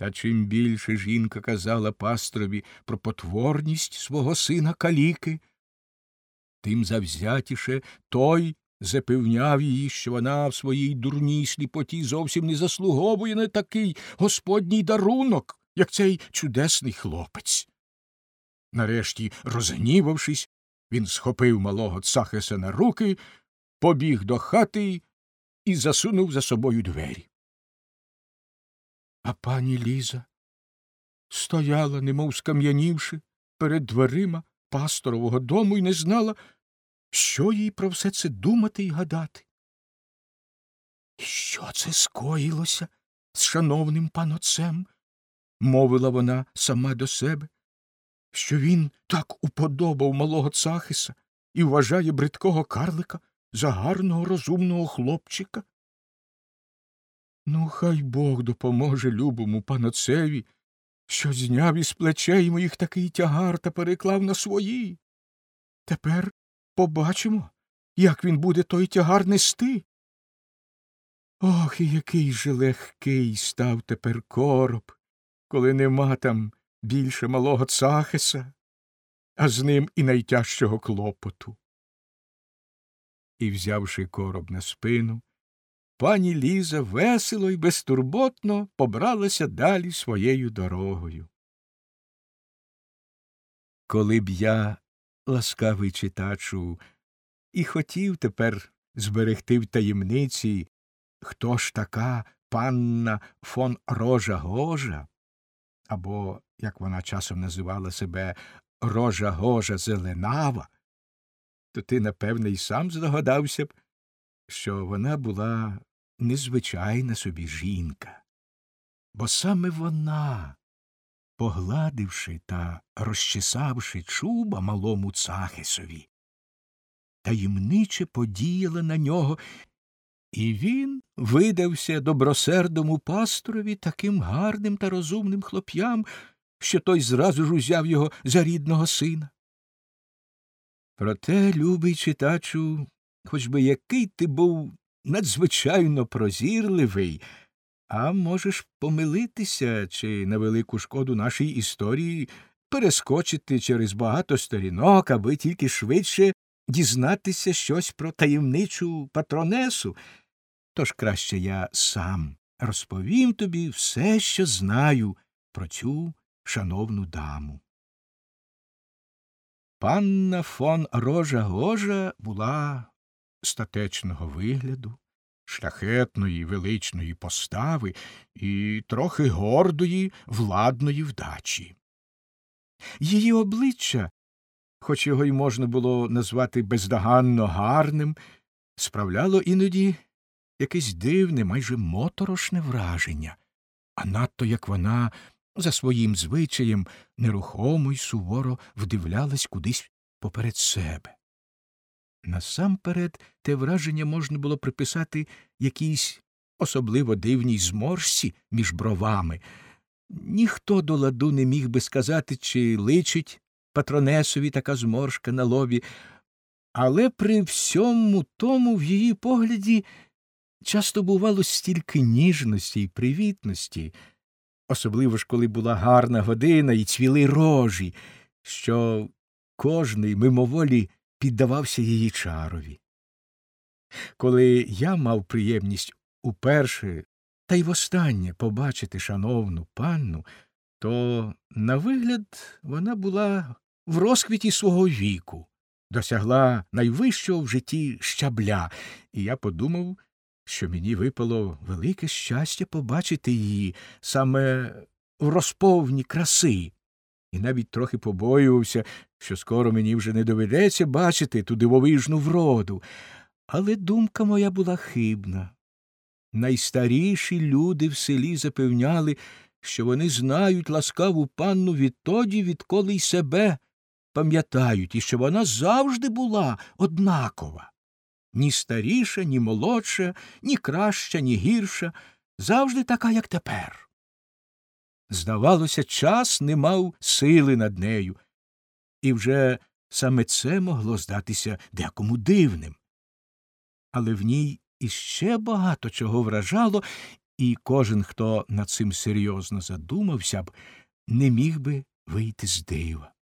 Та чим більше жінка казала пастрові про потворність свого сина каліки, тим завзятіше той запевняв її, що вона в своїй дурній сліпоті зовсім не заслуговує на такий господній дарунок, як цей чудесний хлопець. Нарешті, розгнівавшись, він схопив малого цахеса на руки, побіг до хати і засунув за собою двері. А пані Ліза стояла, немов скам'янівши, перед дверима пасторового дому і не знала, що їй про все це думати і гадати. Що це скоїлося з шановним панотцем? мовила вона сама до себе, що він так уподобав малого цахиса і вважає бридкого карлика за гарного розумного хлопчика. Ну, хай Бог допоможе любому паноцеві, що зняв із плечей моїх такий тягар та переклав на свої. Тепер побачимо, як він буде той тягар нести. Ох, і який же легкий став тепер короб, коли нема там більше малого цахеса, а з ним і найтяжчого клопоту. І, взявши короб на спину, пані Ліза весело й безтурботно побралася далі своєю дорогою. Коли б я, ласкавий читачу, і хотів тепер зберегти в таємниці, хто ж така панна фон Рожа Гожа, або, як вона часом називала себе, Рожа Гожа Зеленава, то ти, напевне, й сам здогадався б, що вона була незвичайна собі жінка, бо саме вона, погладивши та розчесавши чуба малому цахисові, таємниче подіяла на нього, і він видався добросердому пасторові таким гарним та розумним хлоп'ям, що той зразу ж узяв його за рідного сина. Проте, любий читачу, хоч би який ти був надзвичайно прозірливий, а можеш помилитися чи на велику шкоду нашій історії перескочити через багато сторінок, аби тільки швидше дізнатися щось про таємничу патронесу. Тож краще я сам розповім тобі все, що знаю про цю шановну даму. Панна фон Рожа Гожа була статечного вигляду, шляхетної величної постави і трохи гордої владної вдачі. Її обличчя, хоч його й можна було назвати бездоганно гарним, справляло іноді якесь дивне, майже моторошне враження, а надто як вона за своїм звичаєм нерухомо й суворо вдивлялась кудись поперед себе. Насамперед те враження можна було приписати якійсь особливо дивній зморшці між бровами. Ніхто до ладу не міг би сказати, чи личить патронесові така зморшка на лобі, але при всьому тому в її погляді часто бувало стільки ніжності й привітності, особливо ж коли була гарна година і цвіли рожі, що кожний мимоволі піддавався її чарові. Коли я мав приємність уперше та й востаннє побачити шановну панну, то, на вигляд, вона була в розквіті свого віку, досягла найвищого в житті щабля, і я подумав, що мені випало велике щастя побачити її саме в розповні краси, і навіть трохи побоювався, що скоро мені вже не доведеться бачити ту дивовижну вроду. Але думка моя була хибна. Найстаріші люди в селі запевняли, що вони знають ласкаву панну відтоді, відколи й себе пам'ятають, і що вона завжди була однакова. Ні старіша, ні молодша, ні краща, ні гірша, завжди така, як тепер. Здавалося, час не мав сили над нею, і вже саме це могло здатися декому дивним. Але в ній іще багато чого вражало, і кожен, хто над цим серйозно задумався б, не міг би вийти з дива.